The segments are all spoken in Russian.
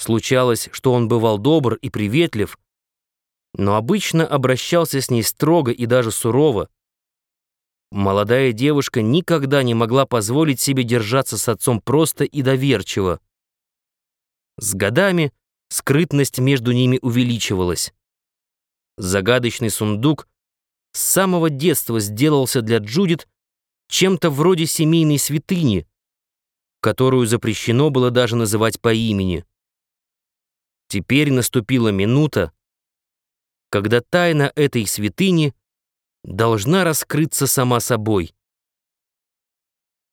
Случалось, что он бывал добр и приветлив, но обычно обращался с ней строго и даже сурово. Молодая девушка никогда не могла позволить себе держаться с отцом просто и доверчиво. С годами скрытность между ними увеличивалась. Загадочный сундук с самого детства сделался для Джудит чем-то вроде семейной святыни, которую запрещено было даже называть по имени. Теперь наступила минута, когда тайна этой святыни должна раскрыться сама собой.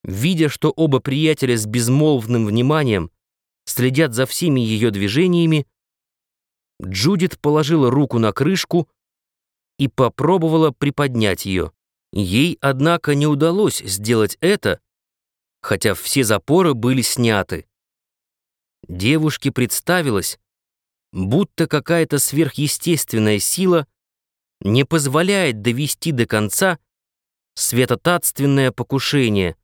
Видя, что оба приятеля с безмолвным вниманием следят за всеми ее движениями, Джудит положила руку на крышку и попробовала приподнять ее. Ей, однако, не удалось сделать это, хотя все запоры были сняты. Девушке представилось, будто какая-то сверхъестественная сила не позволяет довести до конца светотатственное покушение.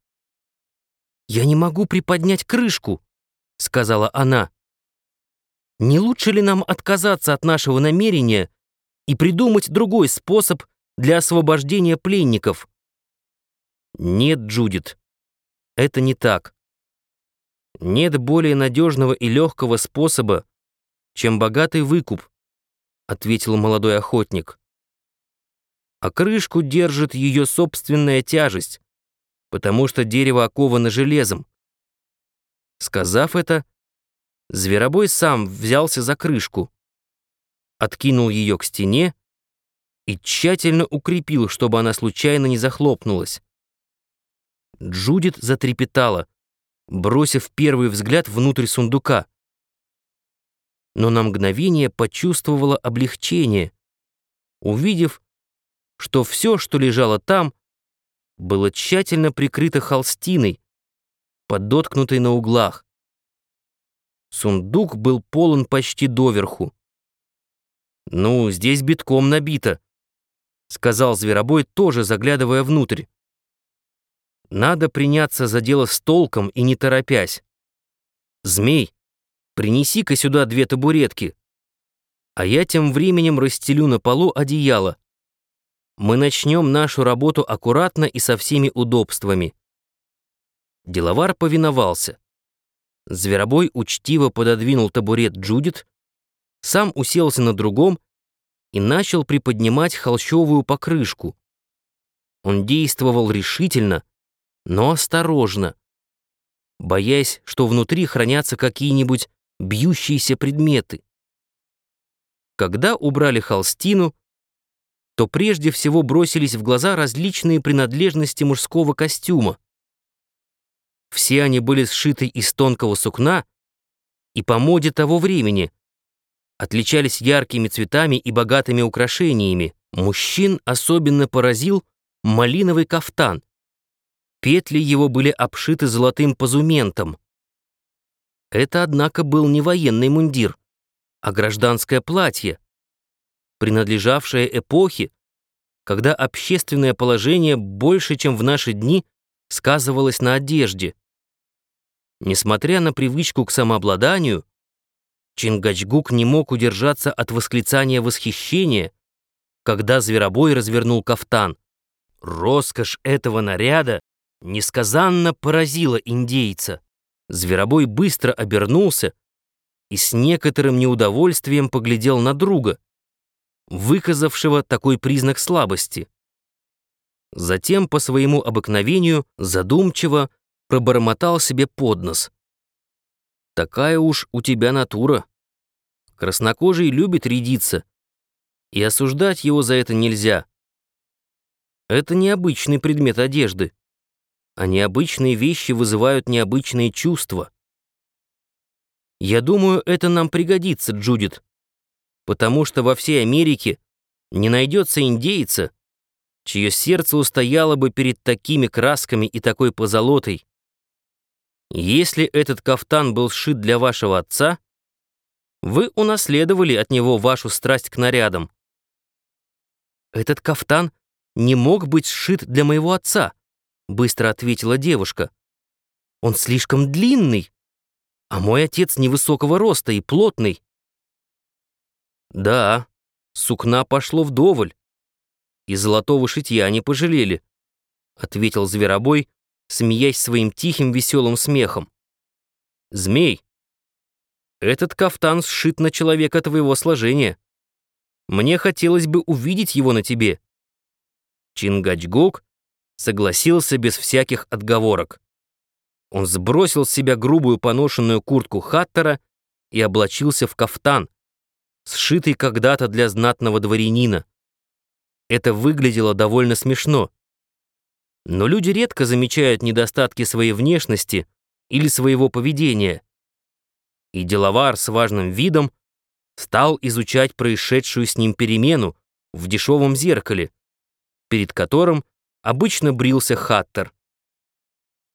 «Я не могу приподнять крышку», — сказала она. «Не лучше ли нам отказаться от нашего намерения и придумать другой способ для освобождения пленников?» «Нет, Джудит, это не так. Нет более надежного и легкого способа, чем богатый выкуп», — ответил молодой охотник. «А крышку держит ее собственная тяжесть, потому что дерево оковано железом». Сказав это, зверобой сам взялся за крышку, откинул ее к стене и тщательно укрепил, чтобы она случайно не захлопнулась. Джудит затрепетала, бросив первый взгляд внутрь сундука но на мгновение почувствовала облегчение, увидев, что все, что лежало там, было тщательно прикрыто холстиной, подоткнутой на углах. Сундук был полон почти доверху. «Ну, здесь битком набито», — сказал Зверобой, тоже заглядывая внутрь. «Надо приняться за дело с толком и не торопясь. Змей, Принеси-ка сюда две табуретки. А я тем временем расстелю на полу одеяло. Мы начнем нашу работу аккуратно и со всеми удобствами. Деловар повиновался. Зверобой учтиво пододвинул табурет Джудит, сам уселся на другом и начал приподнимать холщовую покрышку. Он действовал решительно, но осторожно, боясь, что внутри хранятся какие-нибудь бьющиеся предметы. Когда убрали холстину, то прежде всего бросились в глаза различные принадлежности мужского костюма. Все они были сшиты из тонкого сукна и по моде того времени, отличались яркими цветами и богатыми украшениями. Мужчин особенно поразил малиновый кафтан. Петли его были обшиты золотым позументом. Это, однако, был не военный мундир, а гражданское платье, принадлежавшее эпохе, когда общественное положение больше, чем в наши дни, сказывалось на одежде. Несмотря на привычку к самообладанию, Чингачгук не мог удержаться от восклицания восхищения, когда зверобой развернул кафтан. Роскошь этого наряда несказанно поразила индейца. Зверобой быстро обернулся и с некоторым неудовольствием поглядел на друга, выказавшего такой признак слабости. Затем, по своему обыкновению, задумчиво пробормотал себе под нос. «Такая уж у тебя натура. Краснокожий любит рядиться, и осуждать его за это нельзя. Это необычный предмет одежды а необычные вещи вызывают необычные чувства. Я думаю, это нам пригодится, Джудит, потому что во всей Америке не найдется индейца, чье сердце устояло бы перед такими красками и такой позолотой. Если этот кафтан был сшит для вашего отца, вы унаследовали от него вашу страсть к нарядам. Этот кафтан не мог быть сшит для моего отца, быстро ответила девушка. Он слишком длинный, А мой отец невысокого роста и плотный. Да, сукна пошло вдоволь. И золотого шитья не пожалели, ответил зверобой, смеясь своим тихим веселым смехом. Змей, этот кафтан сшит на человека твоего сложения. Мне хотелось бы увидеть его на тебе. Чингачгук согласился без всяких отговорок. Он сбросил с себя грубую поношенную куртку Хаттера и облачился в кафтан, сшитый когда-то для знатного дворянина. Это выглядело довольно смешно. Но люди редко замечают недостатки своей внешности или своего поведения. И деловар с важным видом стал изучать происшедшую с ним перемену в дешевом зеркале, перед которым обычно брился Хаттер.